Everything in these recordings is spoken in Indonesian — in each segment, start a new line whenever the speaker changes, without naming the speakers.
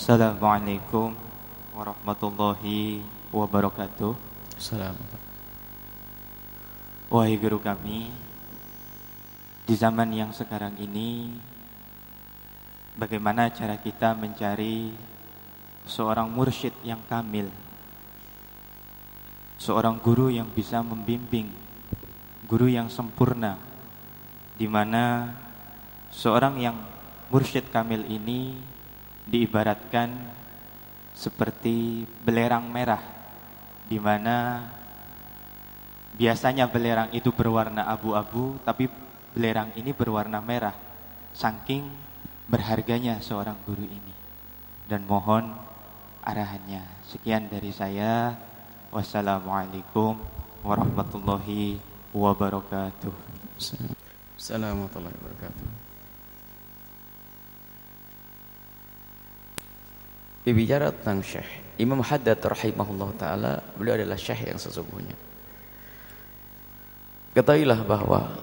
Assalamualaikum warahmatullahi wabarakatuh.
Assalamualaikum.
Wahai guru kami, di zaman yang sekarang ini, bagaimana cara kita mencari seorang mursyid yang kamil, seorang guru yang bisa membimbing, guru yang sempurna, di mana seorang yang mursyid kamil ini diibaratkan seperti belerang merah di mana biasanya belerang itu berwarna abu-abu tapi belerang ini berwarna merah saking berharganya seorang guru ini. Dan mohon arahannya. Sekian dari saya. Wassalamualaikum warahmatullahi wabarakatuh.
Assalamualaikum warahmatullahi wabarakatuh Berbicara tentang syekh Imam Haddad rahimahullah ta'ala Beliau adalah syekh yang sesungguhnya. Ketahuilah bahwa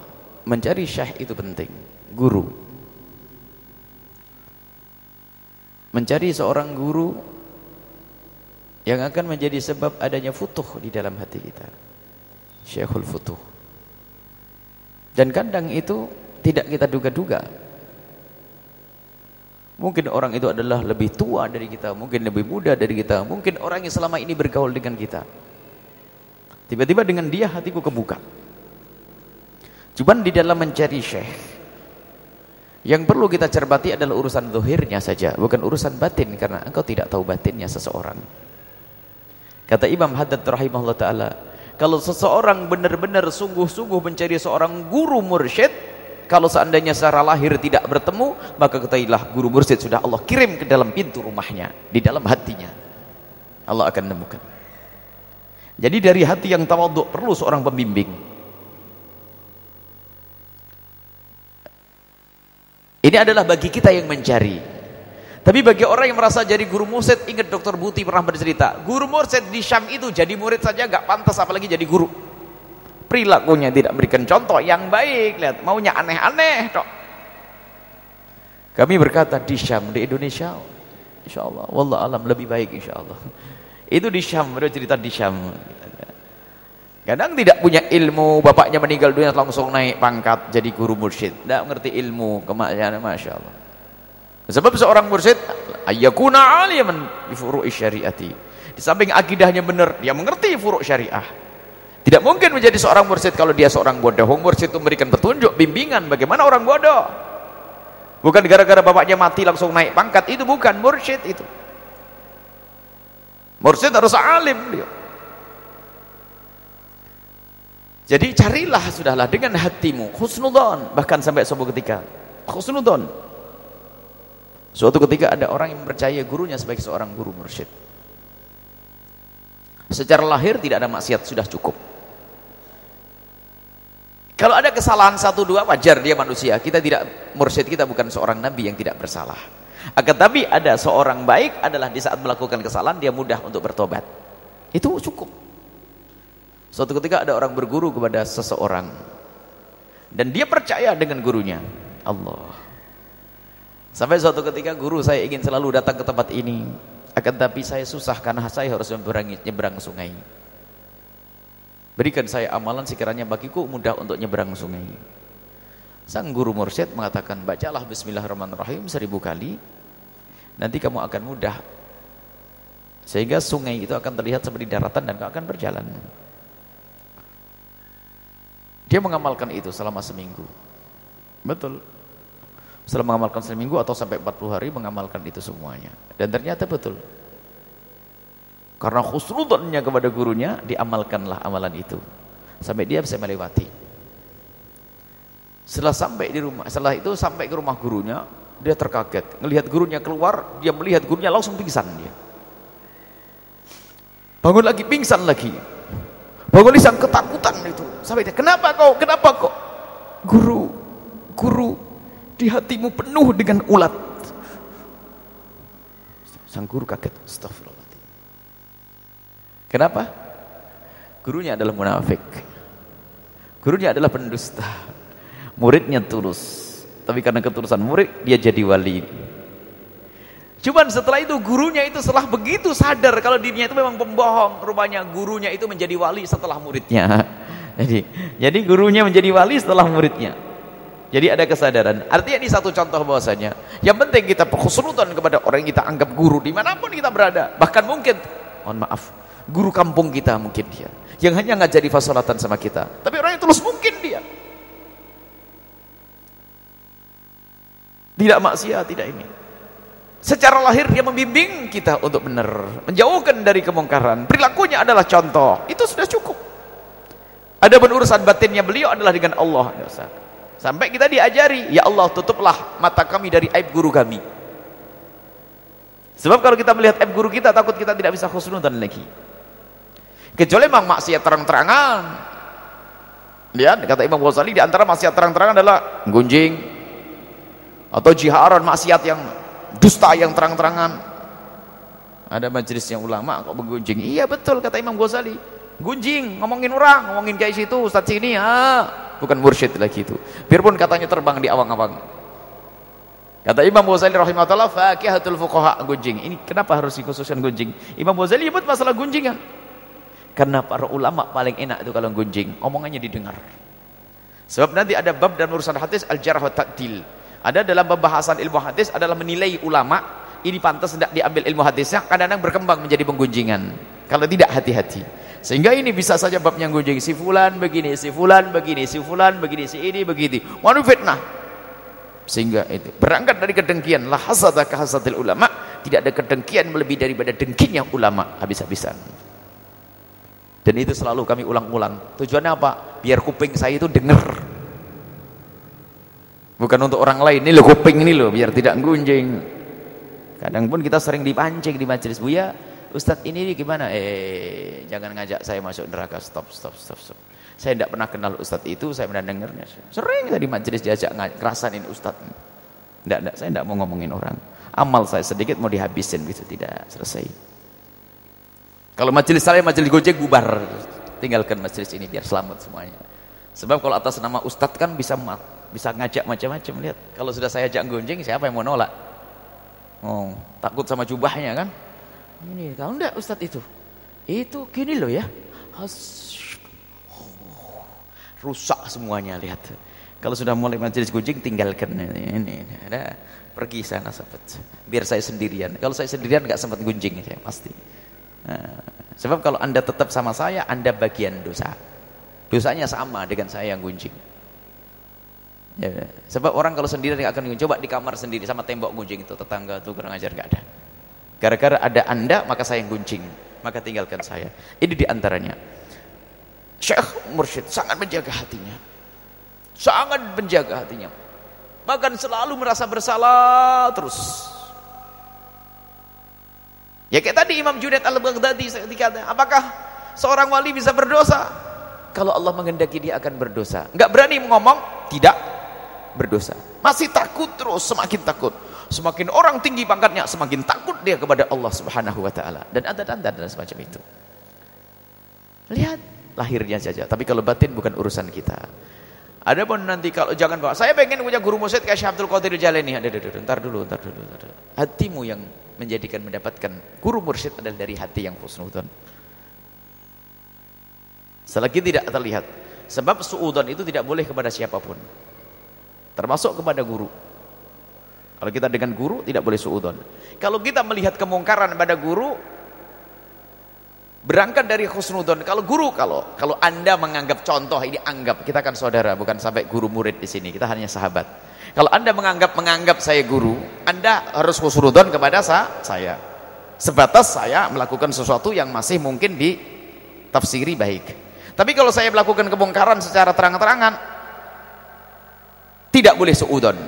Mencari syekh itu penting. Guru. Mencari seorang guru Yang akan menjadi sebab adanya futuh di dalam hati kita. Syekhul futuh. Dan kadang itu Tidak kita duga-duga Mungkin orang itu adalah lebih tua dari kita, mungkin lebih muda dari kita, mungkin orang yang selama ini bergaul dengan kita. Tiba-tiba dengan dia hatiku kebuka. Cuman di dalam mencari syekh, yang perlu kita cermati adalah urusan zuhirnya saja, bukan urusan batin karena engkau tidak tahu batinnya seseorang. Kata Imam Haddad rahimahullah taala, kalau seseorang benar-benar sungguh-sungguh mencari seorang guru mursyid, kalau seandainya secara lahir tidak bertemu, maka ketahuilah guru mursyid sudah Allah kirim ke dalam pintu rumahnya, di dalam hatinya. Allah akan menemukan. Jadi dari hati yang tawaduk perlu seorang pembimbing. Ini adalah bagi kita yang mencari. Tapi bagi orang yang merasa jadi guru mursyid, ingat Dr. Buti pernah bercerita, guru mursyid di Syam itu jadi murid saja gak pantas apalagi jadi guru perilakunya tidak memberikan contoh yang baik. Lihat maunya aneh-aneh tok kami berkata di Syam di Indonesia insyaallah. Wallah alam lebih baik insyaallah. Itu di Syam beliau cerita di Syam. Kadang tidak punya ilmu bapaknya meninggal dunia langsung naik pangkat jadi guru mursyid. Tidak mengerti ilmu kemajuan Masya Allah. Sebab seorang mursyid ayyakuna aliman bi furu'i syariati. Di samping akidahnya benar dia mengerti furu' syariah tidak mungkin menjadi seorang mursyid kalau dia seorang bodoh. Mursyid itu memberikan petunjuk, bimbingan bagaimana orang bodoh. Bukan gara-gara bapaknya mati langsung naik pangkat. Itu bukan mursyid itu. Mursyid harus alim dia. Jadi carilah sudahlah dengan hatimu husnudon bahkan sampai sebuah ketika husnudon. Suatu ketika ada orang yang percaya gurunya sebagai seorang guru mursyid. Secara lahir tidak ada maksiat sudah cukup. Kalau ada kesalahan satu dua wajar dia manusia. Kita tidak mursyid kita bukan seorang nabi yang tidak bersalah. Akan tapi ada seorang baik adalah di saat melakukan kesalahan dia mudah untuk bertobat. Itu cukup. Suatu ketika ada orang berguru kepada seseorang dan dia percaya dengan gurunya. Allah. Sampai suatu ketika guru saya ingin selalu datang ke tempat ini. Akan tapi saya susah karena saya harus menyeberang sungai. Berikan saya amalan sekiranya bagiku mudah untuk nyebrang sungai. Sang guru mursyid mengatakan, bacalah bismillahirrahmanirrahim seribu kali. Nanti kamu akan mudah. Sehingga sungai itu akan terlihat seperti daratan dan akan berjalan. Dia mengamalkan itu selama seminggu. Betul. Setelah mengamalkan seminggu atau sampai 40 hari mengamalkan itu semuanya. Dan ternyata betul. Karena khusnudannya kepada gurunya, diamalkanlah amalan itu. Sampai dia bisa melewati. Setelah sampai di rumah, setelah itu sampai ke rumah gurunya, dia terkaget. Melihat gurunya keluar, dia melihat gurunya langsung pingsan dia. Bangun lagi, pingsan lagi. Bangun lisan ketakutan itu. Sampai dia, kenapa kau? Kenapa kau? Guru, guru, di hatimu penuh dengan ulat. Sang guru kaget. Astagfirullah. Kenapa? Gurunya adalah munafik. Gurunya adalah pendusta. Muridnya tulus. Tapi karena ketulusan murid, dia jadi wali. Cuman setelah itu gurunya itu setelah begitu sadar kalau dirinya itu memang pembohong, rupanya gurunya itu menjadi wali setelah muridnya. Jadi, jadi gurunya menjadi wali setelah muridnya. Jadi ada kesadaran. Artinya ini satu contoh bahwasanya yang penting kita khusnudan kepada orang yang kita anggap guru di mana pun kita berada. Bahkan mungkin, mohon maaf, guru kampung kita mungkin dia yang hanya ngajari fasolatan sama kita. Tapi orang yang tulus mungkin dia. Tidak maksiat, tidak ini. Secara lahir dia membimbing kita untuk benar, menjauhkan dari kemungkaran. Perilakunya adalah contoh. Itu sudah cukup. Ada urusan batinnya beliau adalah dengan Allah. Sampai kita diajari, ya Allah tutuplah mata kami dari aib guru kami. Sebab kalau kita melihat aib guru kita, takut kita tidak bisa khusnudan lagi. Kecuali memang maksiat terang-terangan. Lihat, kata Imam Ghazali, di antara maksiat terang-terangan adalah gunjing, atau jiharan maksiat yang dusta yang terang-terangan. Ada majelis yang ulama kok bergunjing. Iya betul kata Imam Ghazali. Gunjing ngomongin orang ngomongin kayak situ ustaz sini ah bukan mursyid lagi itu. Biarpun katanya terbang di awang-awang. Kata Imam Ghazali rahimahullah fakihatul fuqaha gunjing. Ini kenapa harus dikhususkan gunjing? Imam Ghazali nyebut masalah gunjingan karena para ulama paling enak itu kalau gunjing. Omongannya didengar. Sebab nanti ada bab dan urusan hadis al-jarh wa ta'dil. Ada dalam pembahasan ilmu hadis adalah menilai ulama. Ini pantas tidak diambil ilmu hadisnya? Kadang-kadang berkembang menjadi penggunjingan. Kalau tidak hati-hati. Sehingga ini bisa saja babnya gunjing. Si fulan begini si fulan begini si fulan begini si ini begitu. Manu fitnah. Sehingga itu. Berangkat dari kedengkian. La hasada hasadil ulama. Tidak ada kedengkian melebihi daripada dengkinya ulama. Habis-habisan dan itu selalu kami ulang-ulang. Tujuannya apa? Biar kuping saya itu dengar bukan untuk orang lain. Ini lo kuping ini lo biar tidak gunjing kadang pun kita sering dipancing di majelis. Buya Ustadz ini gimana? Eh jangan ngajak saya masuk neraka. Stop stop stop stop. Saya tidak pernah kenal Ustadz itu saya pernah dengarnya. Sering tadi majelis diajak ini Ustadz. Tidak tidak saya tidak mau ngomongin orang. Amal saya sedikit mau dihabisin gitu tidak selesai kalau majelis saya majelis gojek bubar. Tinggalkan majelis ini biar selamat semuanya. Sebab kalau atas nama Ustadz kan bisa bisa ngajak macam-macam lihat. Kalau sudah saya ajak gonjeng siapa yang mau nolak? Oh takut sama jubahnya kan? Ini tahu enggak Ustadz itu? Itu gini loh ya. Rusak semuanya lihat. Kalau sudah mulai majelis gunjing tinggalkan ini, ini ada pergi sana sempat. Biar saya sendirian. Kalau saya sendirian nggak sempat gunjing saya pasti nah, sebab kalau anda tetap sama saya anda bagian dosa dosanya sama dengan saya yang gunjing Ya, sebab orang kalau sendiri nggak akan coba di kamar sendiri sama tembok gunjing itu tetangga tuh kurang ajar nggak ada. Gara-gara ada anda maka saya yang gunjing, maka tinggalkan saya. Ini di antaranya. Syekh Mursyid sangat menjaga hatinya, sangat menjaga hatinya. Bahkan selalu merasa bersalah terus. Ya kayak tadi Imam Junaid al-Baghdadi ketika apakah seorang wali bisa berdosa? Kalau Allah mengendaki dia akan berdosa. Enggak berani ngomong, tidak berdosa. Masih takut terus, semakin takut. Semakin orang tinggi pangkatnya, semakin takut dia kepada Allah Subhanahu wa taala. Dan ada tanda dan semacam itu. Lihat lahirnya saja, tapi kalau batin bukan urusan kita. Ada pun nanti kalau jangan bawa, saya pengen punya guru musyid kayak Syekh Abdul Qadir Jalani. Ada, ada, ada, ntar dulu, ntar dulu, ntar dulu. Hatimu yang menjadikan mendapatkan guru mursyid adalah dari hati yang khusnudon. Selagi tidak terlihat. Sebab suudon itu tidak boleh kepada siapa pun. Termasuk kepada guru. Kalau kita dengan guru tidak boleh suudon kalau kita melihat kemungkaran pada guru berangkat dari khusnudon kalau guru kalau kalau anda menganggap contoh ini anggap kita kan saudara bukan sampai guru murid di sini. Kita hanya sahabat kalau anda menganggap menganggap saya guru anda harus khusnudon kepada saya. Sebatas saya melakukan sesuatu yang masih mungkin di tafsiri baik. Tapi kalau saya melakukan kemungkaran secara terang-terangan tidak boleh seudon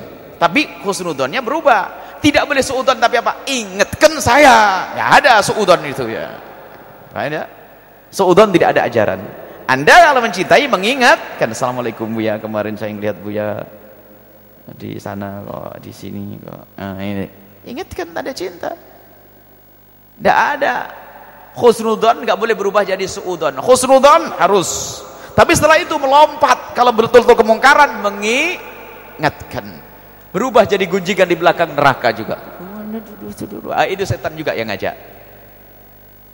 tapi husnudonnya berubah. Tidak boleh seudon tapi apa? Ingatkan saya. Nggak ada seudon itu ya. Ada seudon tidak ada ajaran. Anda kalau mencintai mengingat kan assalamualaikum buya. Kemarin saya melihat buya di sana kok di sini kok. Nah, ini. Ingatkan ada cinta. Tidak ada. Khusnudon nggak boleh berubah jadi suudon khusnudon harus. Tapi setelah itu melompat. Kalau betul-betul kemungkaran mengi ingatkan berubah jadi gunjingan di belakang neraka juga. Ah, itu setan juga yang ngajak.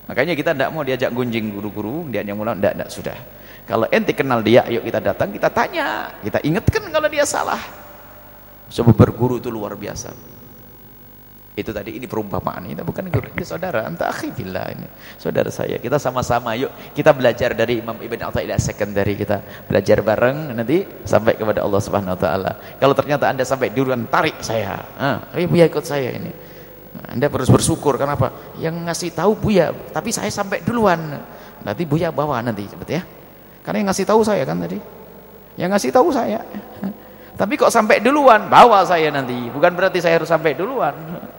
Makanya kita tidak mau diajak gunjing guru-guru dia yang mulai tidak tidak sudah. Kalau ente kenal dia ayo kita datang kita tanya. Kita ingatkan kalau dia salah sebab berguru itu luar biasa. Itu tadi ini perumpamaan ini bukan guru ini saudara. Anta akhi ini. Saudara saya kita sama-sama yuk. Kita belajar dari Imam Ibn Athaillah secondary kita. Belajar bareng nanti sampai kepada Allah Subhanahu wa taala. Kalau ternyata Anda sampai duluan tarik saya ah ayo Buya ikut saya ini. Anda harus bersyukur kenapa? Yang ngasih tahu Buya tapi saya sampai duluan. Nanti Buya bawa nanti cepet ya. Karena yang ngasih tahu saya kan tadi. Yang ngasih tahu saya tapi kok sampai duluan bawa saya nanti bukan berarti saya harus sampai duluan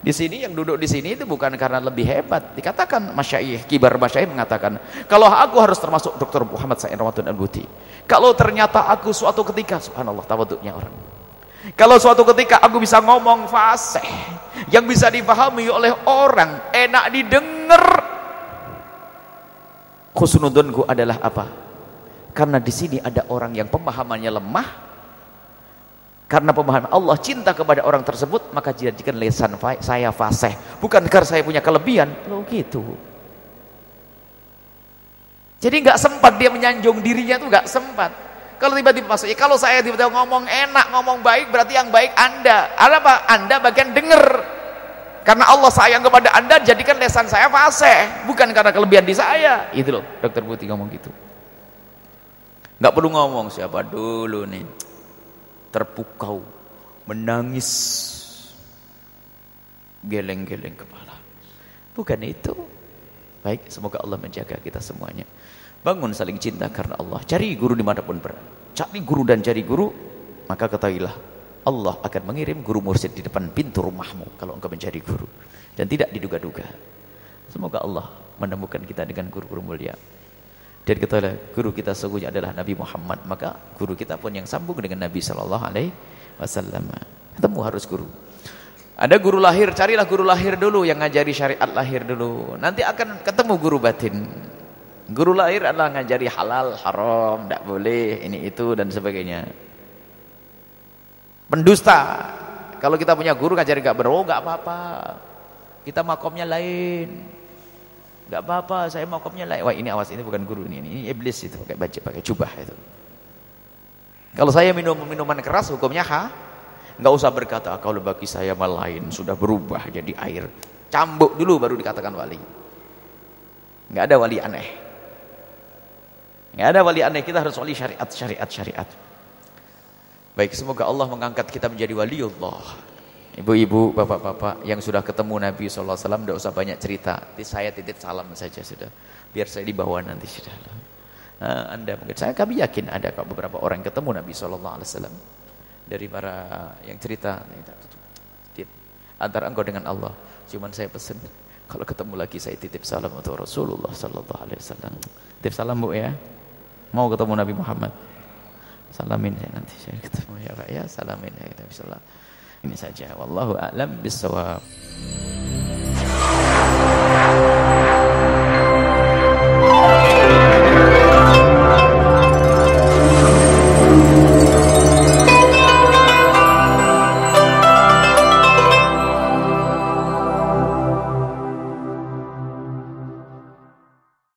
di sini yang duduk di sini itu bukan karena lebih hebat. Dikatakan masyaih, kibar masyaih mengatakan, kalau aku harus termasuk Dr. Muhammad Sa'in Ramadhan Al-Buti. Kalau ternyata aku suatu ketika, subhanallah tawaduknya orang. Kalau suatu ketika aku bisa ngomong fasih, yang bisa dipahami oleh orang, enak didengar. Khusnudunku adalah apa? Karena di sini ada orang yang pemahamannya lemah, karena pemahaman Allah cinta kepada orang tersebut, maka jadikan lesan saya fasih. Bukan karena saya punya kelebihan. Loh gitu. Jadi nggak sempat dia menyanjung dirinya itu nggak sempat. Kalau tiba-tiba masuk, ya kalau saya tiba-tiba ngomong enak, ngomong baik, berarti yang baik Anda. Ada apa? Anda bagian dengar. Karena Allah sayang kepada Anda, jadikan lesan saya fasih. Bukan karena kelebihan di saya. Itu loh, dokter Putih ngomong gitu. Nggak perlu ngomong siapa dulu nih terpukau, menangis, geleng-geleng kepala. Bukan itu. Baik, semoga Allah menjaga kita semuanya. Bangun saling cinta karena Allah. Cari guru di mana pun berada. Cari guru dan cari guru, maka ketahuilah Allah akan mengirim guru mursyid di depan pintu rumahmu kalau engkau mencari guru dan tidak diduga-duga. Semoga Allah menemukan kita dengan guru-guru mulia. Dan ketahuilah guru kita sesungguhnya adalah Nabi Muhammad. Maka guru kita pun yang sambung dengan Nabi Shallallahu Alaihi Wasallam. Ketemu harus guru. Ada guru lahir, carilah guru lahir dulu yang ngajari syariat lahir dulu. Nanti akan ketemu guru batin. Guru lahir adalah ngajari halal, haram, tidak boleh, ini itu dan sebagainya. Pendusta. Kalau kita punya guru ngajari gak beroh, gak apa-apa. Kita makomnya lain. Gak apa-apa, saya mau kopnya lain. Wah ini awas, ini bukan guru, ini, ini iblis itu pakai baju, pakai jubah itu. Kalau saya minum minuman keras, hukumnya ha? Gak usah berkata, kalau bagi saya malah lain, sudah berubah jadi air. Cambuk dulu baru dikatakan wali. Gak ada wali aneh. Gak ada wali aneh, kita harus wali syariat, syariat, syariat. Baik, semoga Allah mengangkat kita menjadi waliullah. Ibu-ibu, bapak-bapak yang sudah ketemu Nabi SAW, tidak usah banyak cerita. Saya titip salam saja sudah. Biar saya dibawa nanti sudah. Nah, anda mungkin saya kami yakin ada beberapa orang ketemu Nabi SAW dari para yang cerita. Antara engkau dengan Allah. Cuman saya pesan kalau ketemu lagi saya titip salam untuk Rasulullah Sallallahu Alaihi Wasallam. Titip salam bu ya. Mau ketemu Nabi Muhammad. Salamin saya nanti saya ketemu ya Pak ya. Salamin ya Nabi Sallallahu ini saja wallahu a'lam bissawab